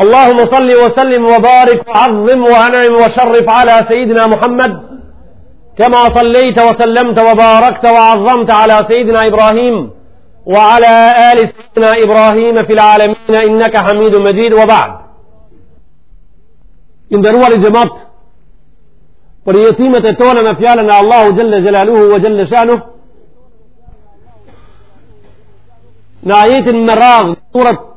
اللهم صل وسلم وبارك وعظم وانعم وشرف على سيدنا محمد كما صليت وسلمت وباركت وعظمت على سيدنا إبراهيم وعلى آل سيدنا إبراهيم في العالمين إنك حميد مجيد وبعد ان دروا xhamat وليتيمه تونا مفيالنا الله جل جلاله وجل شانه نعيت xjalaluhu ve xhalla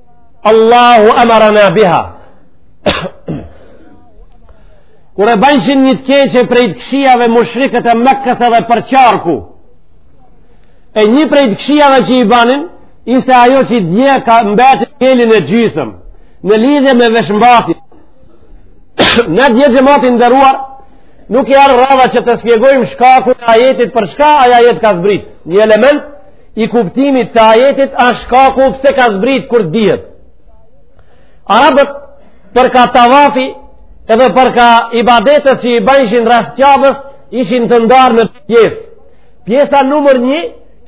Allahu amarana biha. Kur e bajshin një të keqe prej të këqijave mushrikët e Mekës edhe përqarku, e një prej të këqijave që i banin, ishte ajo që dje ka mbetë kjelin e gjysëm, në lidhe me veshmbathjen. na dje xhemat i nderuar, nuk i erdh radha që të spjegojmë shkakun e ajetit për çka ai ajet ka zbrit. Një element i kuptimit të ajetit është shkaku pse ka zbrit kur dihet Arabët për ka tavafi edhe për ka ibadetet që i bëjshin rreth Qabes ishin të ndarë në pjesë pjesa numër një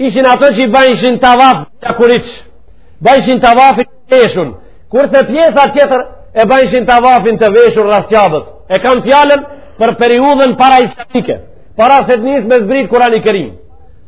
ishin ato që i bëjshin tavaf lakuriq bëjshin tavafin të vdeshun kurse pjesa tjetër e bëjshin tavafin të veshur rreth Qabes e kam fjalën për periudhën para islamike para se të nisë me zbrit Kurani Kerim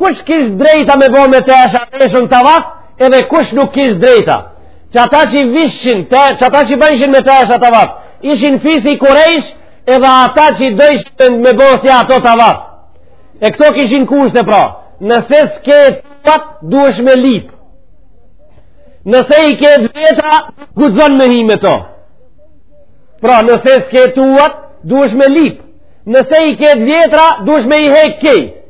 Kush kish drejtë me bo me tesha veshun tavaf, edhe kush nuk kish drejtë. Qata që i vishin, qata që bëjshin me tesha tavaf, ishin fisi i Kurejsh, edhe ata që dojshin me bo si ato tavaf. E këto kishin kushte pra, nëse s'ke tuat, duhesh me lyp. Nëse i ke t'reja, guxon me hi me to. Pra, nëse s'ke tuat, duhesh me lyp. Nëse i ke vjetra, duhesh me i hek krejt.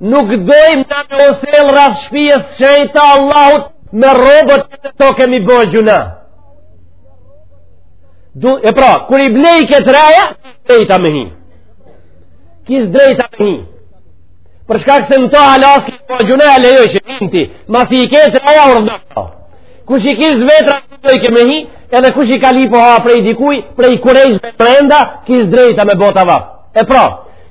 nuk dojmë na me u sjell rreth shpijës shenjtë të Allahut me rrobat që me to kemi bërë gjynah. Du, e pra, kur i ke të reja, ke drejtë me hi. Kishe drejtë me hi. Për shkak se me to hala s'ke bërë gjynah, e lejoj që hinë ti. Masi i ke të reja urdhno. Kush i kish vjetra që dojke me hi, edhe kush i ka lyp uha prej dikuj, prej Kurejshve brenda, kish drejtë me bo tavaf. E pra,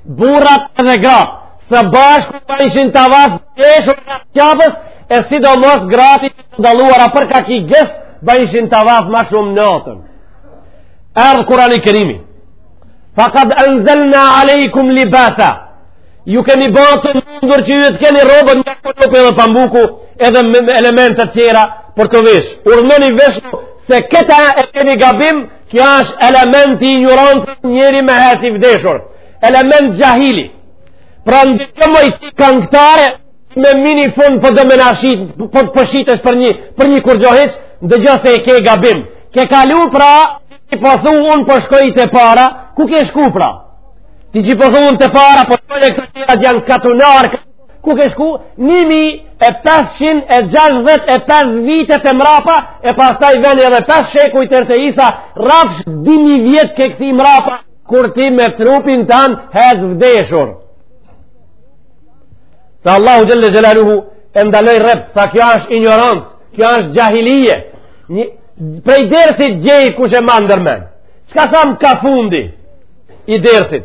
Burrat dhe gratë, së bashku bajshin tavaf të deshun në Qabe, e sidomos gratë të dalluara për ka ky gjest, bajshin tavaf ma shumë natën. Erdh Kurani Kerim, fa kad enzelna alejkum libasa, ju kemi bërë të mundur që ju të keni rroba nga kërpi edhe pambuku edhe elementet tjera për t'u vesh. Urdhnoni vishni se këta e keni gabim Kjo është element injorance njeri me hec i vdeshur. Element xhahili. Pra ndëgjo moj ti këngëtare, me minifund po dhe menashit, po shitesh për një, për një kurgjo hiç, ndëgjo se e ke gabim. Ke kalu pra, ti po thu unë po shkoj te para, ku ke shku pra? Ti që po thu unë te para, po shkoj e këto tjerat janë katunarë, Ku ke shku? 1565 vite e mrapa, e pastaj veni edhe 5 shekuj të Hazreti Isa, rrafsh dy mijë vjet ke kthy mrapa, kur ti me trupin tan hec zdeshur. Tha Allahu xhel-le xhelaluhu, e ndaloj rreptë, tha kjo është injorancë, kjo është xhahilije, një, prej dersit gjej kush e mban ndër mend, çka thamë ka fundi i dersit,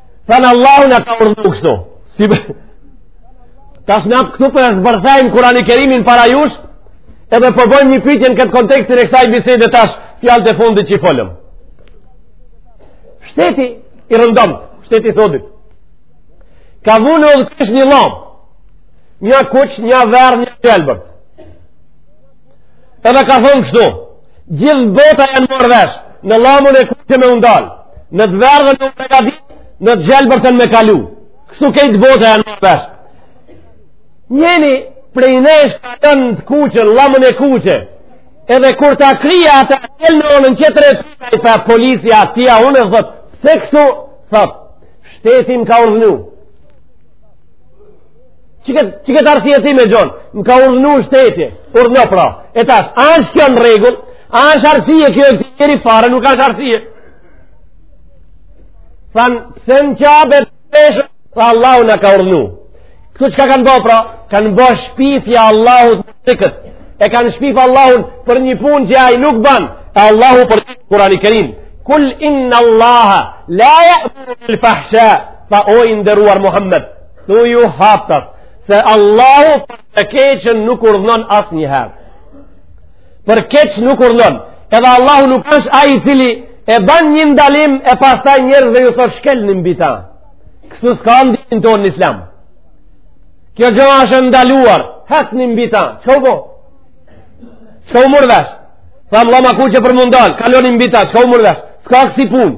Thanë Allahu na ka urdhnu kështu. Si be... Tash na këtu po e zbërthejmë kurani kerimin para jush, edhe po bojmë një pytje në këtë kontekstin e kësaj bisede tash fjalët e fundit që i folëm. Shteti i rëndomtë, shteti i sodit. Ka vunë udhësh një llamë. Një kuq, një verdhë, një gjelbër. edhe ka thonë kështu gjithë bota janë marrë vesh në llamën e kuqe me u ndal në të verdhen me u ba gati në të gjelbërten me kalu kështu krejt bota janë marrë vesh njeni prej nesh kalon të kuqen llamën e kuqe edhe kur takrij ai del në anën qetër e ty na i ka policia atje unë e thotë pse kështu thot shteti m'ka urdhnu Qe këtë arsye ti me gjonë? Më ka urdhënu shteti, urdhënu pra. E tash, a është kjo në rregull? A është arsye kjo e këti njeri fare, nuk është arsye? Thanë, pse në qabë e peshë, tha Allahu na ka urdhënu. Këtu çka kanë bo pra? Kanë bo shpifje Allahut këtë. E kanë shpif Allahun për një punë që ai nuk ban. E Allahu për te kurani kerim. Kul inn Allaha, la je'muru bil fahsha, tha o i nderuar Muhammed. Thuju haptas, se Allahu për të keqën nuk urdhënon asnjëherë. Për keq nuk urdhënon. Edhe Allahu nuk është ai i cili e ban një ndalim e pastaj njerëzve ju thot shkelni mbi ta. Kështu s'ka n'dinin tonë në islam. Kjo gjë është e ndaluar, hecni mbi ta. Çka u bo? Çka u mur vesh? Thamë, llama e kuqe për m'u ndal, kaloni mbi ta, çka u mur vesh? S'ka kësi punë.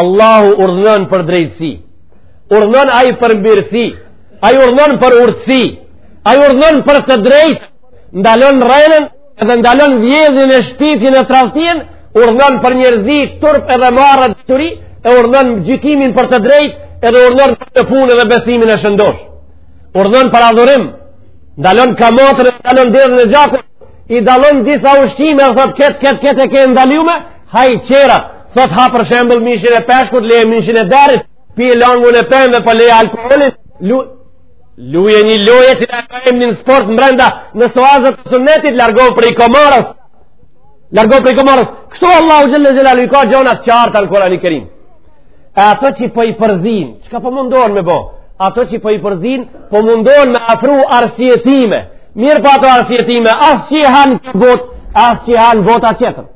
Allahu urdhënon për drejtësi. Urdhënon ai për mirësi. Ai urdhënon për urtësi. Ai urdhënon për të drejtë. Ndalon rrenën dhe ndalon vjedhjen e shpifjen e tradhtin, urdhënon për njerëzi turp edhe marre dituri, e urdhënon gjykimin për të drejtë, edhe urdhënon për punë dhe besimin e shëndosh. Urdhënon për adhurim. Ndalon kamatën, ndalon derdhjen e gjakut. i dallon disa ushqime dhe thot ket ket ket e ke ndalume haj qerat thot ha për shembull mishin e peshkut le mishin e derrit pi langun e pemve po le alkoholin lu luje një lojë që ka e një sport mbrenda në suazat të sunetit largohu prej kumarës largohu prej kumarës kështu Allahu xhel-le xhelaluhu i ka gjonat qartë në kurani kerim E ato që po i përzijnë, çka po mundohen me bo? Ato që po i përzijnë, po mundohen me ofru arsyetime. Mirëpo po ato arsyetime, as që i han këtë botë, as që i han bota tjetër.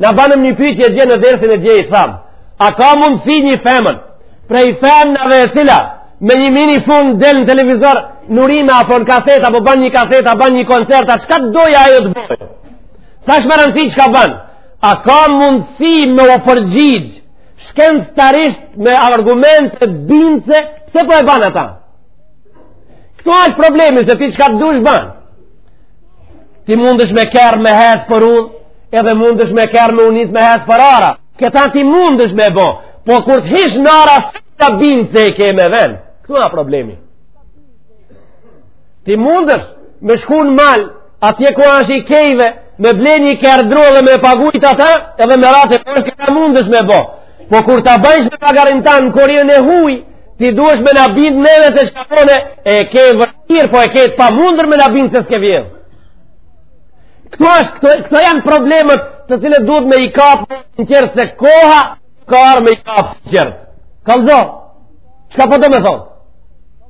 Na bamë një pytje dje në dersin e djeit, thamë, a ka mundësi një femën, prej femnave e cila, me një minifund del në televizor, n'urime apo në kaset, apo ban një kaset, apo ban një koncert, a çka të dojë ajo të bojë? S'ashtë me rëndësi çka ban? A ka mundësi me u përgjigjë shkencëtarisht me argumente bindëse pse po e ban ata këtu është problemi se ti çka t'dush ban ti mundesh me kerr me hec për udhë edhe mundesh me kerr me u nis me hec për ara këta ti mundesh me bo po kur të hish në ara s'na bind se i ke me ven këtu është problemi Ti mundesh me shku në mal, atje ku është i kejve, me ble një kerr dru edhe me pagujt ata, edhe me rate, po është këta mundesh me bo. Po kur ta bijsh magarin tan në korien e huj, ti duhesh me na bind neve se çka bone, e ke vështirë, po e ke të pamundur me na bind se s'ke vjedh. Këto, është, këto, këto janë problemet të cilat duhet me i kapë njeri se koha ka ardhë me i kapë njeri. Kallëzo, çka po don me thonë?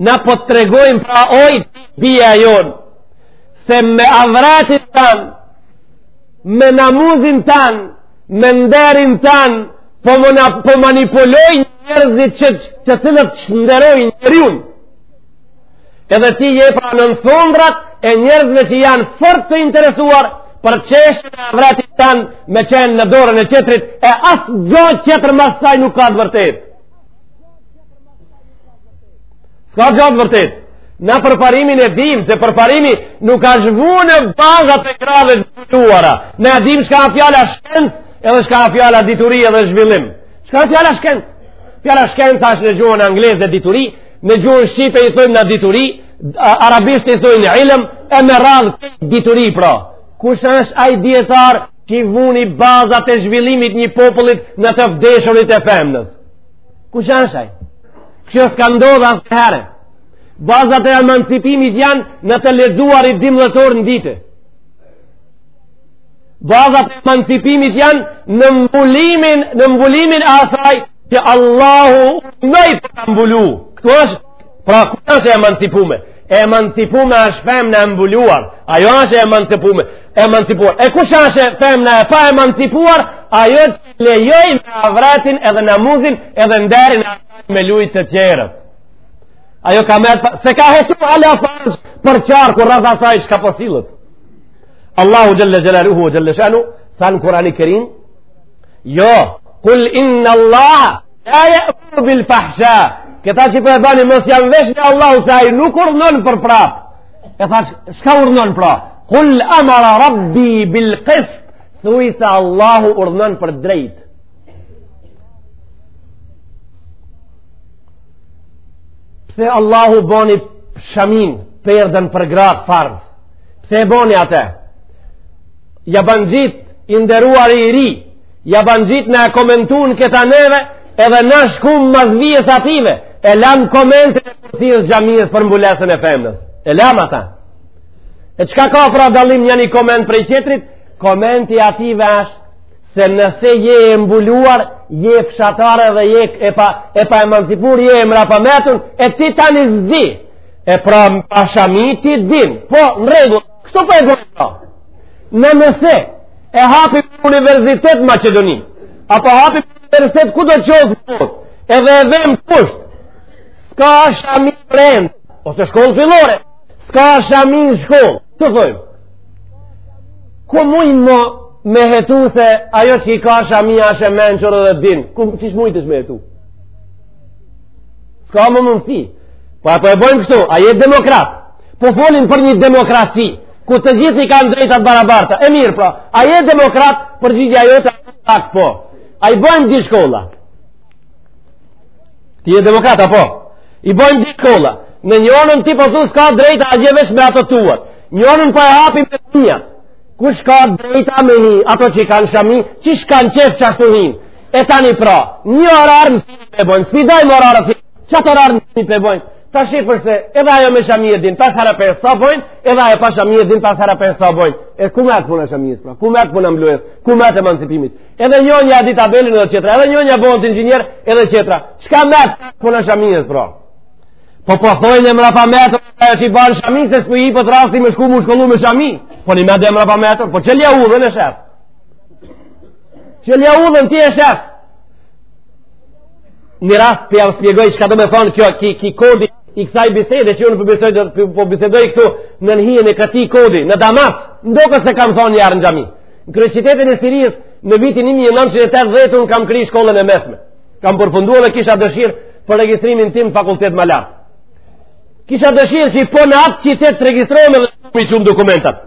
Na po të tregojmë pra oj bija jonë se me avretin tan me namuzin tan me nderin tan po, mëna, po manipulojnë njerëzit të cilët çnderojnë njeriun edhe ti je pra nën thundrat e njerëzve që janë fort të interesuar për çështjen e avretit tan me qenë në dorën e tjetrit e asgjo tjetër mas saj nuk ka të vërtetë S'ka gja të vërtetë. Na përparimin e dimë, se përparimi nuk ashtë vu në bazat e grave të zbuluara. Na dimë çka fjala shkencë, edhe çka fjala dituri edhe zhvillim. Çka fjala shkencë? Fjala shkencë ashtë në gjuhën angleze dituri, në gjuhën shqipe i thojmë na dituri, arabisht i thojnë ilm, e me radhë dituri pra. Kush është ai dijetar? Qi vuni bazat e zhvillimit një popullit në të zhdeshurit e femnës. Kush asht ai? Kjo s'ka ndodhë asnjëherë. Bazat e emancipimit janë në të lexuarit dymdhetë orë në ditë. Bazat e emancipimit janë në mbulimin, në mbulimin e asaj që Allahu urdhnoi për ta mbulu. Këtu është, pra ku është e emancipume? E emancipume është femna e mbuluar. Ajo është e emancipume. E emancipuar. E kush është femna e pa emancipuar? Ajo që lejon me avretin edhe namuzin edhe nderin me lujtë të tjerët. Ajo ka me... S'e ka hetu ala farës për qarë kur rreth asaj çka po sillet. Allahu xhel-le xhelaluhu xhel-le shanuhu, tha në Kurani kerim, jo, kul inna Allah, La ja'muru bil fahsha. Këta që po e bani mos ja mveshni Allahut se ai nuk urdhnon për prap. E tash, çka urdhnon pra? Kul amara rabbi bil kist. Thuaj se Allahu urdhnon për drejt. Pse Allahu boni shamin, perden për gratë farz? Pse e boni atë? Jabanxhit i nderuar i ri, Jabanxhit na e komentojnë këta neve edhe na shkum mas vijës ative e lam komentin e kursijes xhamijes për mbulesën e femnës e lam ata e çka ka pra dallim njani koment prej qetrit komenti ative ashtë se nëse je e mbuluar je fshatare edhe je e pa, e pa emancipur je e mrapametun e ti tani s'di e pra pa shami ti din po në rregull Kështu po e bojmë pra. Nëse e hapim një universitet Macedoni, apo hapim një universitet kudo qoftë, edhe e vem kusht, s'ka shami brenda, ose shkollë fillore, s'ka shami në shkollë, të thojmë. Ku mujmë me hetu se ajo qi ka shami asht e mençur edhe din, ku qysh mujtësh me hetu? S'ka më mundësi. Po a po e bojmë kështu, a je demokrat. Po folin për një demokraci, ku të gjithë i kanë drejta të barabarta. E mirë pra, a je demokrat për gjithja jote, a po. A i bojmë dy shkolla. Ti je demokrat, a po. I bojmë dy shkolla. Në njërën ti po thu s'ka drejta, a gjithë vesh me ato tuat. Njërën po e hapim me punja. Kush ka drejta me hi, ato qi kanë shami, qysh kanë qef qashtu hinë. E tani pra, një orar mësimi po bojnë, s'pi dajmë orarë të qatë orar mësimi po bojnë, ta shifni se edhe ajo me shami e din, pesë herë pesë sa bojnë, edhe ajo pa shami e din, pesë herë pesë sa bojnë. E ku met puna shamijës, pra, ku met puna mblojes, ku met emancipimit. Edhe njona e dit tabelën edhe qetra, edhe njona bohet inxhinjer edhe qetra. Çka met puna shamijës, pra? Po po thojnë e mrapametur, ajo qi ban shami, se s'po i jepet rasti me shku mu shkollu me shamijë. Po një met e mrapametur, po çilja udhën e shef. çelja udhën ti e shef një rast po jav spjegoj çka do me thonë kjo ky, ky kodi i kësaj bisede që unë po bisoj po po po bisedoj këtu në mënyrën e këtij kodi në Damas ndoshta e kam thonë njëherë në xhami në kryeqytetin e Sirisë në vitin 1980 unë kam kry shkollën e mesme kam përfunduar dhe kisha dëshirë për regjistrimin tim n'fakultet më lartë kisha dëshirë që po në atë qytet të regjistrohem edhe i çum dokumentat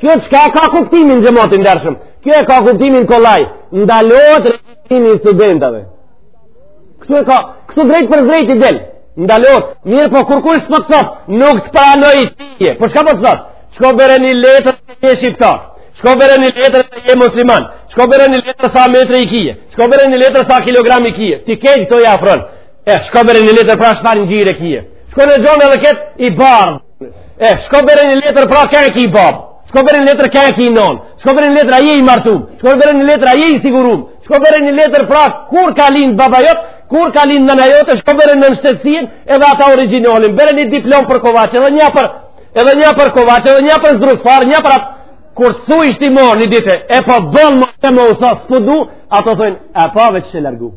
Kjo çka ka kuptimin xhemat i ndershëm, kjo e ka kuptimin kolaj, ndalohet regjistrimi i studentave. Kështu e ka, kështu drejtpërdrejt i del, ndalohet, mirëpo kurkush s'mun të thot, nuk të pranoj tyje, po çka po të thot, shko bjere një letër që je shqiptar, shko bjere një letër që je musliman, shko bjere një letër sa metra i kije, shko bjere një letër sa kilogram i kije, ti krejt këto i ofron, e shko bjere një letër pra çfarë ngjyre kije, shko nëse jon edhe këta i bardë, E, shko bjere një letër pra kan e ki babë, shko bjere një letër kan e ki nonë, shko bjere një letër a je i martum, shko bjere një letër a je i sigurum, shko bjere një letër pra kur ka lind baba yt, kur ka lind nëna jote, shko bjere nënshtetësinë edhe ata origjinalin, bjere një diplomë për kovaç, edhe një për, edhe një për kovaç, edhe një për zdrukthtar, një për atë, kur t'u ishte mor një dite, e po boll më boll më u tha, s'po du, ata thojnë, e pa veç u largu.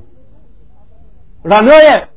Ranoje,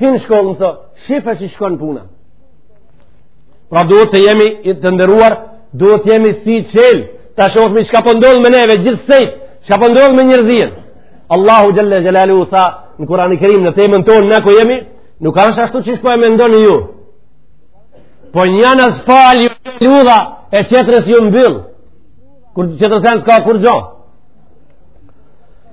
Hinë shkollë mëso, shife qysh shkon puna. Pra duhet të jemi të nderuar, duhet të jemi syçelë, ta shofmi çka po ndodh po me neve gjithsejt, çka po ndodh po me njerëzinë. Allahu Xhelle Xhelaluhu tha në Kurani Kerim në temën tonë na ku jemi, nuk është ashtu qysh po e mendoni ju. Po njëna anë s'po ju çel udha e qetrës ju mbyll, qetrës anë s'ka kurgjo.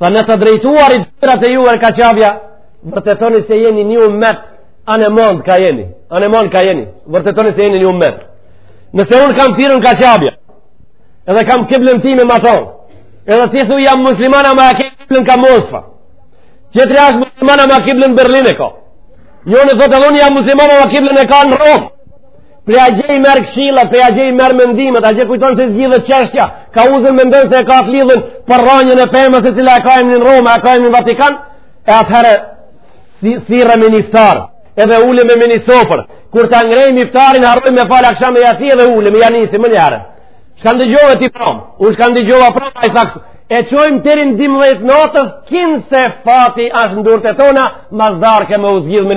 Tha në të drejtuarit ftyrat e juve ka Qabja, vërtetoni se jeni një umet, anembanë ka jeni, anembanë ka jeni, vërtetoni se jeni një umet. Nëse unë kam ftyrën ka Qabja, edhe kam kiblën time m'at on, edhe ti thu jam musliman ama ke kiblën ka Moska, qetri asht musliman ama kiblën Berlin e ka, jo e thotë edhe unë jam musliman ama kiblën e ka në Romë, Prej atje merr këshilla, prej atje merr mendimet, atje kujton se zgjidhet çështja, ka udhën me mbet se e ka të lidhun për rranjën e pemës e cila e ka në Roma, e ka në Vatikan, e atëherë si, si kryeministër, edhe ulemi m'ni sofër, kur ta ngrënim iftarin, harrojmë me falë aksham e jaci edhe ulem e ja nisim njëherë. Çka ndëgjove ti prom, u çka ndëgjove prom, ai tha kshtu, e çojmë deri n'dymdhjetë natës, kinse fati asht n'durt tona, mas darke me u zgjidh me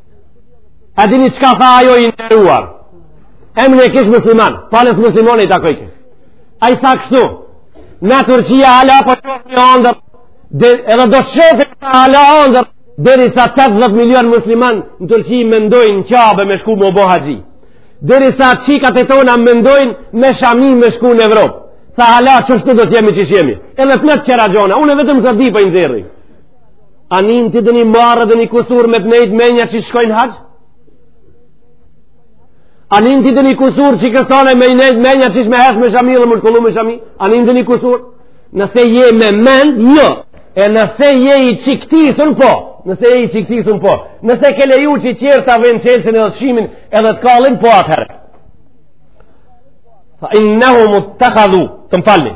A dini çka tha ai i nderuar? Emnin e kish musliman, palës muslimane i takojke. Ai tha kështu, në Turqi hala po shof një andërr, edhe do shof hala andërr, deri sa 80 milion musliman në Turqi mendojnë në Qabe me shku me u bo haxhi. Deri sa çikat e tona mendojnë me shami me shku në Evropë. Tha hala qështu do t'jemi qysh jemi. Edhe flet tjera gjona, unë vetëm këto dy po i nxirri. A nin ti ndonjë marre ndonjë kusur me të nejtë menja që shkojnë haxh? A nin ti ndonjë kusur çikës tane me i nejtë menja që shme hesë me shami dhe me u shkollu me shami? A nin ti ndonjë kusur? Nëse je me men, jo. E nëse je i qikti, sënë po. Nëse je i qikti, sënë po. Nëse ke leju që tjerët ta venë çelësin edhe të shimin edhe të kallin, po atëherë. Fa innehu mu të të të të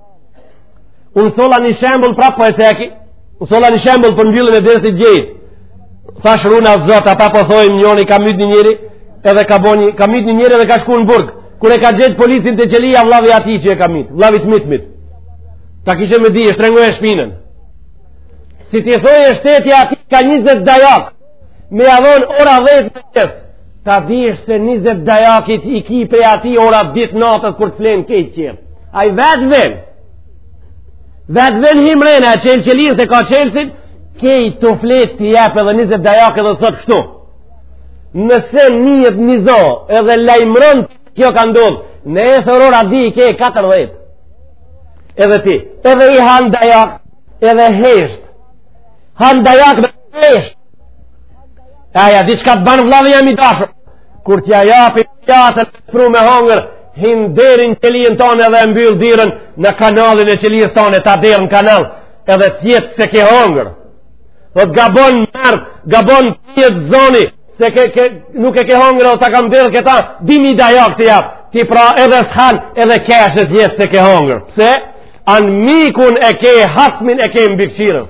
Unë solla një shembull prapë po e ceki, unë solla një shembull për mbylljen e dersit gjejtë. Thashë runa Zot, pra po thojmë njoni ka mytë një njeri, edhe ka boni, ka mytë një njeri edhe ka shku në burg. Kur e ka gjetë policin te qelia vllavi atij që e ka mytë, vllavi i të mytmit. Ta kishe me di, e shtrëngoje shpinën. Si t'i thojë shteti atij ka 20 dajak, me ia dhon ora 10 në qëtë, ta dish se 20 dajak ti i ki prej atij ora 10 natës kur të flenë krejt tjerët. Ai vetë vjen, vetë vjen hin mrena e çel qelinë se ka çelësit, krejt tu fjetë t'i jep edhe 20 dajak edhe të thotë kështu. Nëse njët ni zo edhe lajmëron çka ka ndodhë, nesër ora 10 i ke 40. Edhe ti, edhe i han dajak, edhe hesht, han dajak Hesht. A e di çka të ban vllau jem i dashur. Kur t'ja japi pjatën të pru me hongër, hin deri n'qelinë tonë edhe mbyll derën në kanalin e qelisë tonë e ta derdh n'kanal edhe t'qet se ke hongër. Dhe të gabon more, gabon tjetë zoni, se ke, ke, nuk e ke hongër edhe ta kam derdh këta, dy mi dajak të jap, ti pra edhe s'han edhe keshë tjetë se ke hongër. Pse? Anmikun e ke hasmin e ke mbikqyrës.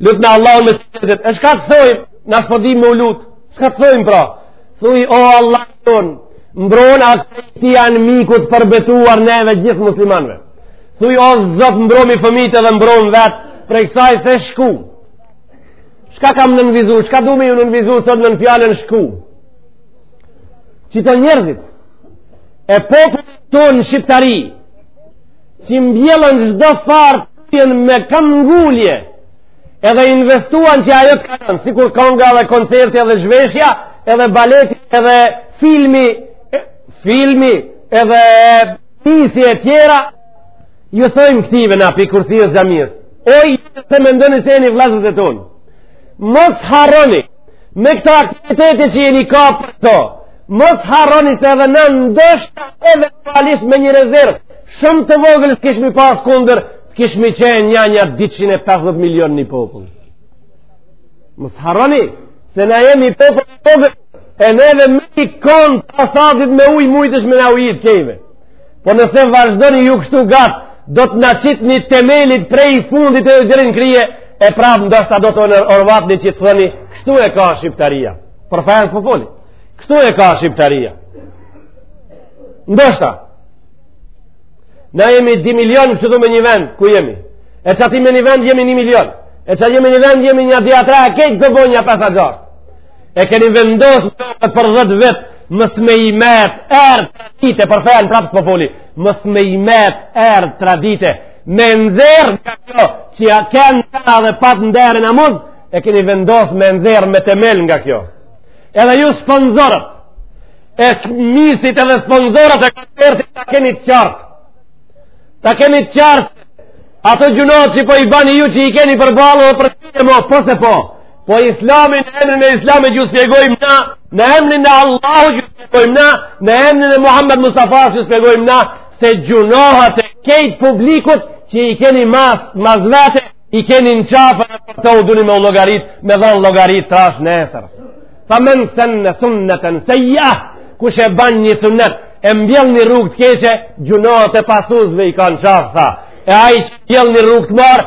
Lutne Allahun me sinqeritet. E shka të thojmë, na s'po dimë me u lutë. Shka të thojmë pra? Thuj, o Allah tonë, mbrona atij anmikut përbetuar neve gjithë muslimanve. Thuj, o Zot mbromi fëmijtë dhe mbrom vetë, prej kësaj se shku. Shka kam nënvizu, shka du me ju nënvizu sot në në fjalën shku? Qita njerëzit e popullit tonë shqiptari, që mbjellën çdo farë të jenë me kamngulje edhe investuan që ajo të kanë sikur konga dhe koncerti edhe zhveshja edhe baleti edhe filmi filmi edhe misi e tjera ju thojmë këtive na pi kursies xhamies oj se mendoni se jeni vllazët e tonë mos harroni me këto aktivitete që jeni kap për to, mos harroni se edhe na ndoshta eventualisht me një rezervë, shumë të vogël s'kishmi pas kundër, t'kishmi qenë nja nja 250 milion një popull. Mos harroni se na jemi popull i vogël, e ne edhe me një kanë pasatit me ujë mujtësh me na ujit kejve. Po nëse vazhdoni ju kështu gat, do të na qitni temelit prej fundit e deri në krije e prapë ndoshta do të orvatni që të thoni kështu e ka shqiptaria. Për fejën po foli. Kështu e ka shqiptaria. Ndoshta Na jemi 2 milion këtu me një vend, ku jemi? E qati me një vend jemi 1 milion. E qatje me një vend jemi nja di a tre e kejt bojnë nja pesë a gjashtë. e keni vendos në për dhet vjet mos me i met erë tradite për fejën prapë s'po foli mos me i met erë tradite me nxerr nga kjo që ja kenë nga dhe pat nder e namuz e keni vendos me nxerr me temel nga kjo edhe ju sponsorët e misit edhe sponsorët e koncertit ta keni të qartë ta keni të qartë ato gjunahet që po i bani ju që i keni përballë dhe përfire mo po se po Po islamin në emrin e islamit ju spjegojmë na, në emrin e Allahut ju spjegojmë na, në emrin e Muhammed Mustafa ju spjegojmë na se gjunahat e kejt publikut që i keni mas, mas vete, i keni në qafë e për to duhni me u llogarit, me dhanë llogari t'trashë nesër. Fa men senne sunneten sejjia, kush e ban një sunnet, e mbjell një rrugë të keqe, gjunahat e pasuesve i ka n'qafë, tha. E ai që mbjell një rrugë të marë,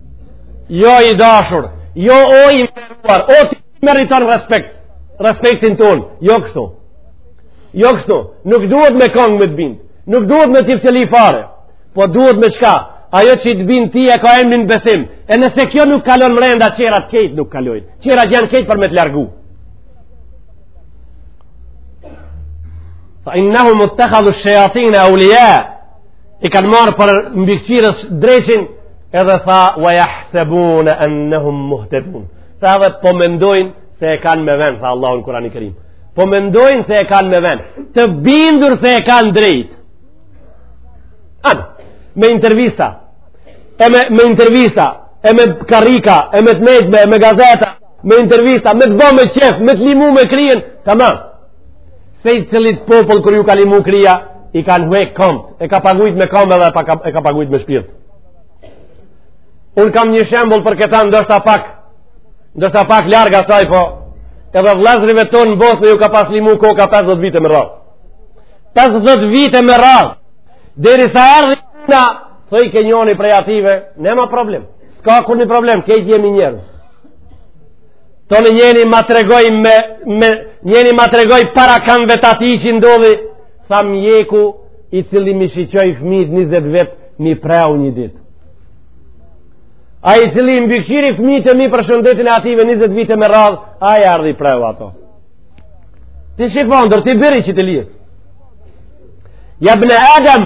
Jo i dashur, jo o i nderuar, o ti meriton respekt, respektin tonë, jo kështu. Jo kështu, nuk duhet me kongë me të bind, nuk duhet me çifteli fare, po duhet me qka, ajo qi të bind ti e ka emnin besim, e nëse kjo nuk kalon mrenda, tjerat kejt nuk kalojnë, tjerat janë kejt për me të largu. Tha innahumu ttekhadhu shejatine i kanë marrë për mbikëqyrës dreqin edhe tha wa jahsebune ennehum muhtedun tha dhe po mendojnë se e kanë me ven tha Allahu në Kurani kerim po mendojnë se e kanë me ven të bindur se e kanë drejt anë me intervista e me, me intervista e me karika e me të nejtme e me gazeta me intervista me të bo me qef me të limu me krien tamam secilit popull kur ju ka limu kria i kan hek kamb e ka pagujt me kamb edhe e ka pagujt me shpirt unë kam një shembull për këta ndoshta pak ndoshta pak larg asaj po edhe vllezrive tonë në Bosnë ju ka pas limu koka 50 vite me radhë 50 vite me radhë derisa erdhi na thoj ke njoni prej atyve nema problem s'ka kurrnji problem kejt jemi njerëz të në njeni ma të regoj me, me njeni ma të regoj para kam vetat i që ndodhi tha mjeku i cili m'i shiqoj fmijt 20 vjet m'i preu një dit ai i cili i mbikqyri fmijt e mi për shëndetin e atyve 20 vite me radhë ai erdh i preu ato ti shif ondërr ti biri i Çifte Lisja beni Adam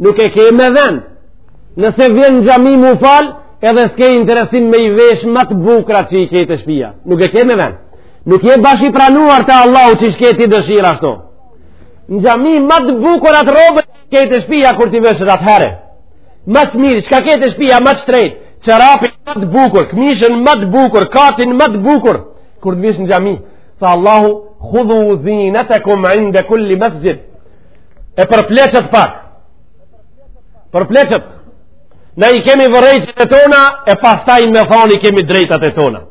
nuk e ke me vend nëse vjen në xhami m'u fal edhe s'ke interesim me i vesh më të bukra që i ke te shpia nuk e ke me vend nuk je bash i pranuar te Allahu që s'ke ti dëshirë a shko në xhami më të bukur atë rrobë ke te shpia kur t'i vesh atë herë më të mirë çka ke te shpia më të shtrejt çorapin më të bukur këmishën më të bukur katin më të bukur kur të vish në xhami tha Allahu khudhu zinatakum inda kulli masjid e për pleqtë pak për pleqtë na i kemi vërejtjet e tona e pastaj me thanë i kemi drejtat e tona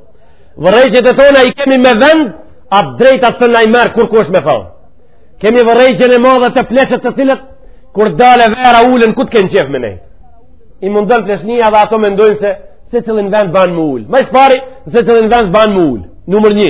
vërejtjet e tona i kemi me vend a të drejtat s'na i merr kurrkush me thanë kemi vërejtjen e madhe te pleqtë të cilët kur dale vera ulen ku të kenë qef me nejt i mundon pleqnija dhe ato mendojnë se secilin vend ban m'u ul më së pari secilin vend ban m'u ul numër një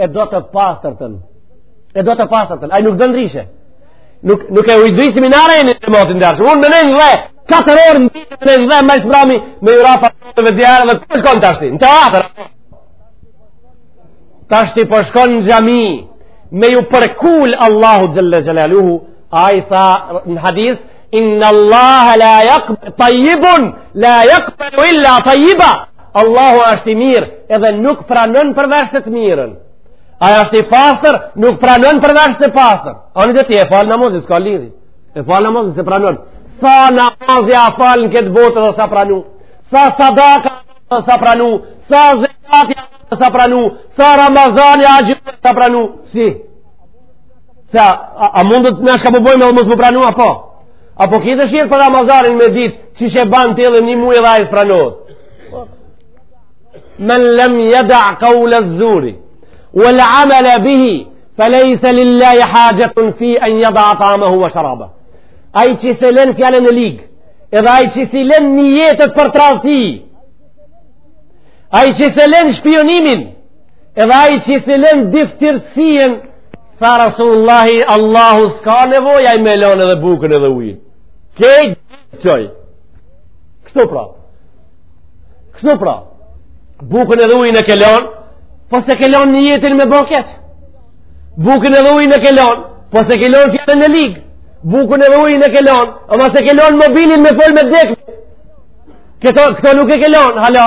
e do të pastërtën. E do të pastërtën. Ai nuk do ndryshe. Nuk nuk e ujdri seminare në të motin dashur. Unë mendoj dhe katër orë në ditë në dhe më shprami me Europa të vëdiar dhe kush kon tashti. Në teatër. Tashti po shkon në xhami me ju përkul Allahu xhalla xhelaluhu. Ai tha në hadith Inna Allah la yaqbal tayyibun la yaqbal illa tayyiba. Allahu është i mirë edhe nuk pranon përveç të mirën. Ai ashtë i pastër, nuk pranon përveç të pastër. Ani de ti e fal namazin, s'ka lidhje. E fal namazin s'e pranon. Sa namazi a falë në këtë botë dhe s'a pranu. Sa sadaka dhe s'a pranu. Sa zekati dhe s'a pranu. Sa ramazani a gjithë dhe s'a pranu. Si? Se a, a, a mund të na shka po bojmë edhe mos m'u pranu po? A po kie dëshirë për Ramazanin me ditë qysh e ban edhe një muj edhe a pranohet? Men lem jeda kaule zuri, uel amele bihi, felejse lillahi haxhetun fi en jedea taamehu ua sharabah. Ai që s'e len fjalën e ligë, edhe ai që s'e len nijetet për tradhti, ai që s'e len shpiunimin, Edhe ai që s'e len dyftyrësinë, tha Resulullahi, Allahu s'ka nevojë ai me lon edhe bukën edhe ujin. Kej, qoj. Kështu pra. Kështu pra. Bukën edhe ujin e ke lon, po s'e ke lon nijetin me bo keq. Bukën edhe ujin e ke lon, po s'e ke lon fjalën e ligë. Bukën edhe ujin e ke lon, ama s'e ke lon mobilin me fol me dikë. Këto, këto nuk e ke lon, hala.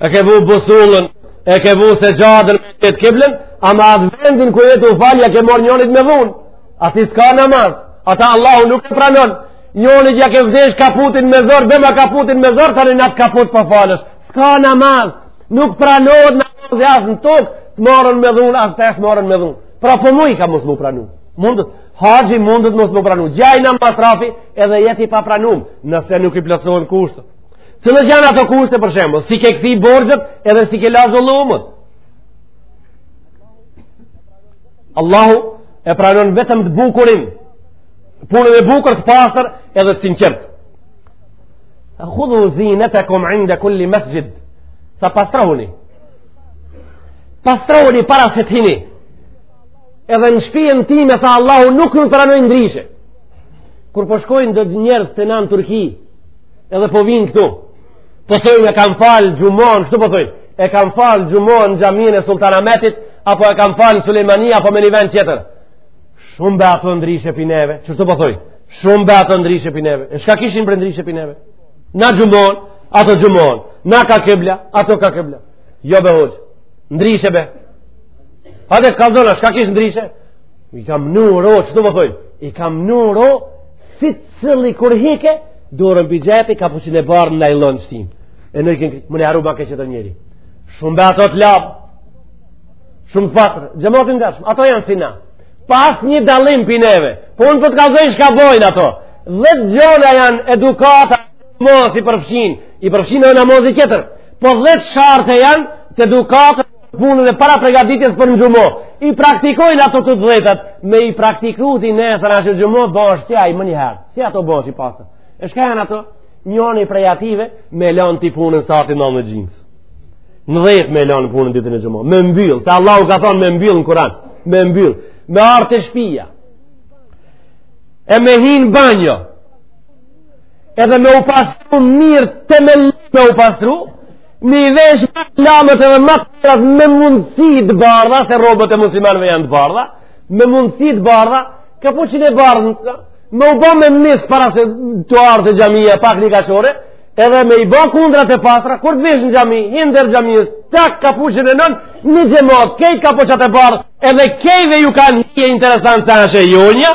e ke vu busullën, e ke vu sexhaden me gjetë kiblën, ama atë vendin ku je tu u fal ja ke mor njonit me dhunë, aty s'ka namaz, ata Allahu nuk e pranon, njonit ja ke vdesh kaputin me zor, dhe ma kaputin me zor, tani natë kaput për po falës, s'ka namaz, nuk pranohet namaz dhe as në tokë të morun me dhunë, as teshë morun me dhunë, pra për po mujka mos m'u pranu, mundet, haxhi mundet mos m'u pranu, gjaj në masrafi edhe jet i papranum, nëse nuk i plotësohen kushtet. Ç'janë ato kushte për shembull, s'i ke kthy borxhet edhe s'i ke la zullumet. Allahu e pranon vetëm të bukurin, punën e bukur të pastër edhe të sinqertë. Khudhu zinetekum inda kulli mesxhid, tha pastrohuni. Pastrohuni para se të hini. Edhe në shpijen time tha Allahu nuk ju pranoj ndryshe. Kur po shkojnë do njerëz tanë në Turki, edhe po vinë këtu po thojnë e kam falë xhumon kështu po thojnë e kam falë xhumon në xhaminë e Sultan Ahmetit apo e kam falë në Sulejmania apo me një vend tjetër shumë be ato ndryshe pi neve qështu po thojnë shumë be ato ndryshe pi neve e shka kishin për ndryshe pi neve na xhumon ato xhumon na ka kibla ato ka kibla jo be hoxhë ndryshe be Hajde kallzona, shka kish ndryshe? I kam nu ro, çdo po thoj. I kam nu ro, secili kur hike dorën pi xhepi këpucën e bart në najlon shtim e në i kënë me i harru ma ke tjetër njeri shumë be ato të lamë shumë të pastër xhematin dhe shumë ato janë si na pa asnjë dallim pi neve po unë për po të kallzoj shka bojnë ato dhe të gjona janë edukata mos i përfshin i përfshin e në mos i tjetër po dhe të sharte janë të edukata punën e parapregaditjes për në gjumë, i praktikojnë ato të dhetat, me i praktiku ti në e thëra që gjumë, bo është si a i më njëherë, si ato bo është i pasë. E shka janë ato? Njën i prejative, me lanë ti punën sa ti në në gjimës. Në dhejtë me lanë punën ditë në gjumë, me mbyllë, se Allah u ka thonë me mbyllë në kuran, me mbyllë, me ardhë te shpija, e me hi n'banjo, edhe me u pastru mirë të me, me u pastru, Me i vesh mallamet edhe matrat me mundësi të bardha, se rrobat e muslimanëve janë të bardha, me mundësi të bardha, kapuçin e bardhë, me u bo me misk para se t'u ardhë te xhamija, pak ni kaçore, edhe me i bo kundrat e pastra, kur të vish në xhami, hin n'derë xhamijës, tak kapuçin e vnon, ni xhemat, kejt kapuçat e bardhë, edhe kejve ju kanë hije interesant se ashe jonja,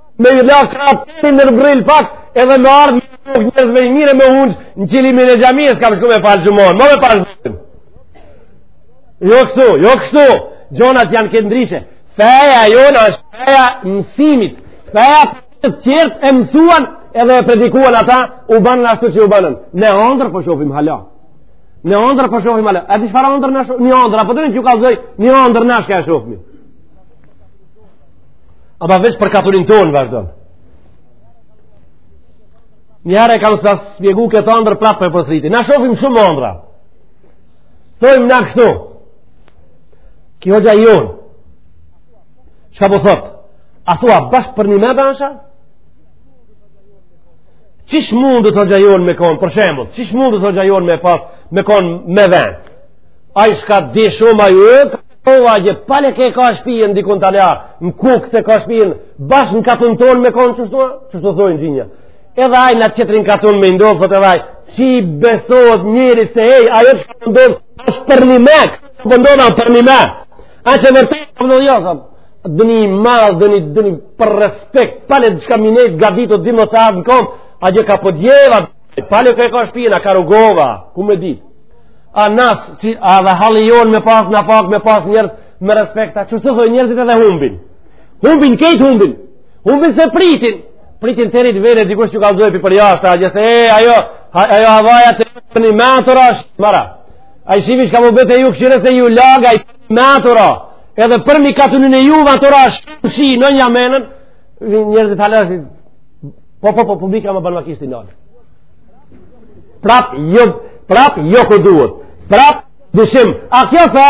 me i la krapëtërin në rëbril pak, edhe me ardhë me të nuk njëzë me i mire me hunqë, në qilimin e xhamisë kam shku me falë xhumon, ma me falë zotin. Jo kështu, jo kështu, gjonat janë kejt ndryshe, feja jonë është feja e mësimit, feja të qertë e mësuan edhe e predikuan ata, u banë ashtu qysh u banë. Ne andrra po shofim hala. Ne andrra po shofim hala. E di çfarë andrre na shofim, një andërr, apo të një që ka zëj, një andërr në shka e shofim. Ama veç për katunin tonë vazhdon. Njëherë e kam pasë shpjegu këtë andërr prapë po e përsriti. Na shofim shumë andrra. Thojmë na këtu. Ki hoxha i jonë. Çka po thotë? A thua bash përnime bansha? Qysh mundet hoxha i jonë me konë? Për shembul, qysh mundet hoxha i jonë me pasë me konë me venë? Ai shka di shumë a ju e O vajje, pale ku e ka shpijën dikun të alea, nuk se ka shpijën bash në katun tonë me konë qështu, qështu thojnë gjinja. Edhe ajë në tjetrin katun me ndodhë, thot edhe ajë, që i besohet njëri se ej, ajo që ka ndodhë, është përnime, kështë për ndodhë, përnime. A që vërtej, për ndodhë jo, thot, dhe një madhë, dhe një, dhe një për respekt, pale dhe qka minet, gabit o dimë të adhë në komë, a gjë ka për po djeva, pale ku e ka shpijën ka Rugova, ku me ditë. a nas ti a dhe halli jon me pas na pak me pas njerëz me respekta çu të thoj njerëzit edhe humbin humbin kejt humbin humbin se pritin pritin të rritë vene dikush që ka zhoj për për jashtë a gjese e ajo ajo avaja të për një matura mara a i shivish ka më bëtë e ju këshire se ju laga i për një matura edhe për mi katunin e ju matura shumë shi në një amenën njerëzit halë po po po publika më banë makistin nalë Prap jo, prap jo ku duhet. Prap dyshim, a kjo fe,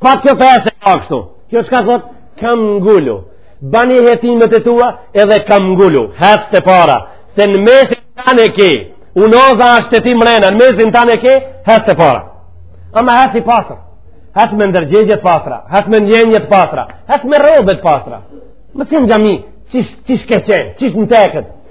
prap kjo fe s'e ka kështu. Kjo çka thot? Kam ngulu. Bani hetimet e tua edhe kam ngulu. Hesht e para, se në mesin tanë e ke. Unaza është ti mrena, në mesin tanë e ke, hesht e para. Ama hec i pastër. Hec me ndërgjegje t'pastra, hec me ndjenja t'pastra, hec me rrobe t'pastra. Mesin xhami, qysh, qysh ke qenë, qysh në teket,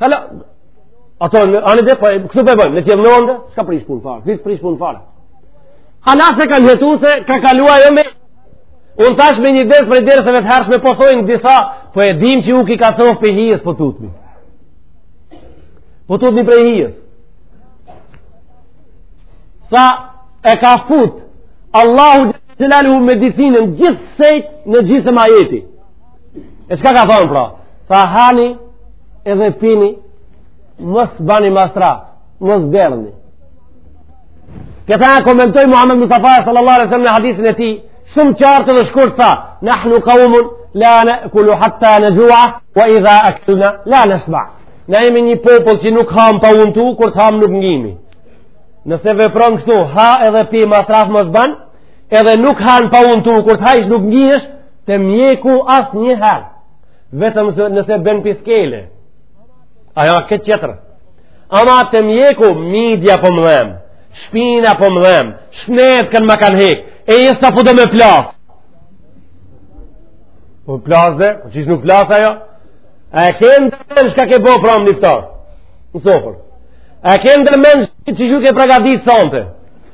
Hala, ato në anë dhe, po, kështu po e bëjmë, në tjemë në ndë, s'ka prish punë farë, kësë prish punë farë. Hala s'e kanë hetu se ka kalu jo me, unë tash me një ders prej derseve t'hershme po thojnë disa, po e dim që u ki ka thonë prej hijes, po tutmi. Po tutmi prej hijes. Sa e ka fut, Allahu xhelalu medicinën gjithë sejtë në gjysmë ajeti. E çka ka thonë pra? Tha hani edhe pini, mos bani masraf, mos derdhni. Këtë e komentoi Muhammed Mustafa sallallahu alaihi wasallam në hadithin e tij, shumë qartë dhe shkurt tha, "Nahnu qaumun la na'kulu hatta najua wa idha akalna la nashba' Na jemi një popull që nuk ham pa untu, kur të ham nuk ngihmi. Nëse vepron kështu, ha edhe pi masraf mos ban, edhe nuk hanë pa untu, kur të hajsh nuk ngihesh, te mjeku as një herë, vetëm nëse ban piskele, ajo këtë tjetër, ama te mjeku, midja po më dhemë, shpina po më dhemë, shpretkën ma kanë hekë, e hesta po do me plasë, po plasë dhe, po qysh nuk plasë ajo, a e ke ndër men çka ke bo pramë n'iftar, në sofër, a e ke ndër men çka ke që ke përgatitë sante,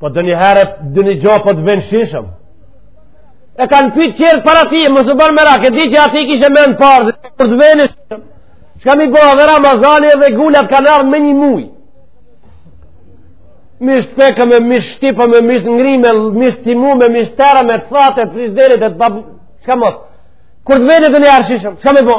Po donjiherë, donji gjo, po të vjen shijshëm. E kanë pytë kjo para ti, mos u ban merak, e di që ati kishe me m'parë, dhe po të vjen shijshëm. Çka m'i bo dhe Ramazani dhe xhullat kanë ardhë me një muj. Mish t'pjekë, me mish t'shtypë, me mish t'ngrimë, mish t'timu, me mish t'terë, me të thatë, të frizderit, e të babë, çka mos? Kur të vjen donjiherë shijshëm, çka me bo?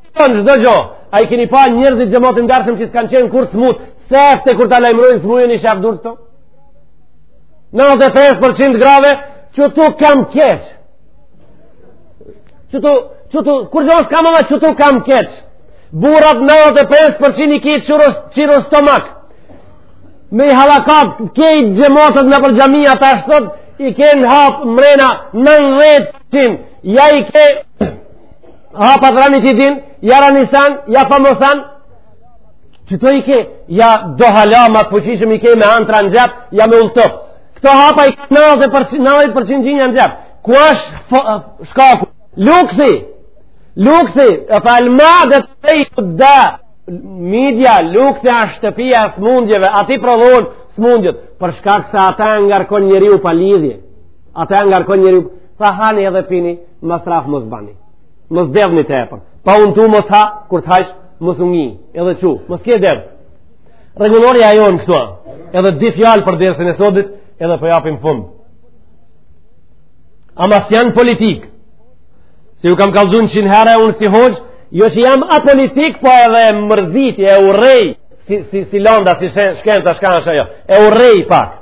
Shkon çdo gjë. A i keni pa njerëzit xhematin ngarshëm që s'kan qenë kurrë smut, sefte kur t'lajmërohet smujën i shaf dur këto. 95% grave qëtu kam keq. Qëtu, qëtu, kur gjo s'kam ova qëtu kam keq. Burat 95% i ki qërës, qërës stomak. Me i halakat, krejt xhematët nëpër xhamia të ashtët, i ke në hapë mrena 90%. Ja i ke Hapat e ranit i din, ja ranisan, ja famosan, qato i ke, ja do hala ma të fuqishëm i ke me antra në xhep, ja me ullëtop. Këto hapa i kanë 90% gjinja në gjep. Ku është shkaku? Luksi, luksi, e fal madje, media, luksi a shtëpia e smundjeve, aty prodhohen smundjet, për shkak se ata ngarkon njeriu pa lidhje. Ata e ngarkon njeriu, tha hani edhe pini, ama israf mos bani. Mos dehni tepër. Pa unë tu mos ha, kur të hajsh, mos u ngi, edhe çu, mos ke dert. Rregullorja jonë këtu, edhe dy fjalë për dersin e sotit, edhe po japim fund. Ama s'janë politikë, se ju kam kallzu njëqind herë e unë si hoxhë, jo që jam apolitik, po edhe mërziti, e urrej, si, si, si lënda, si shkenca, çka asht ajo, e urrej pak.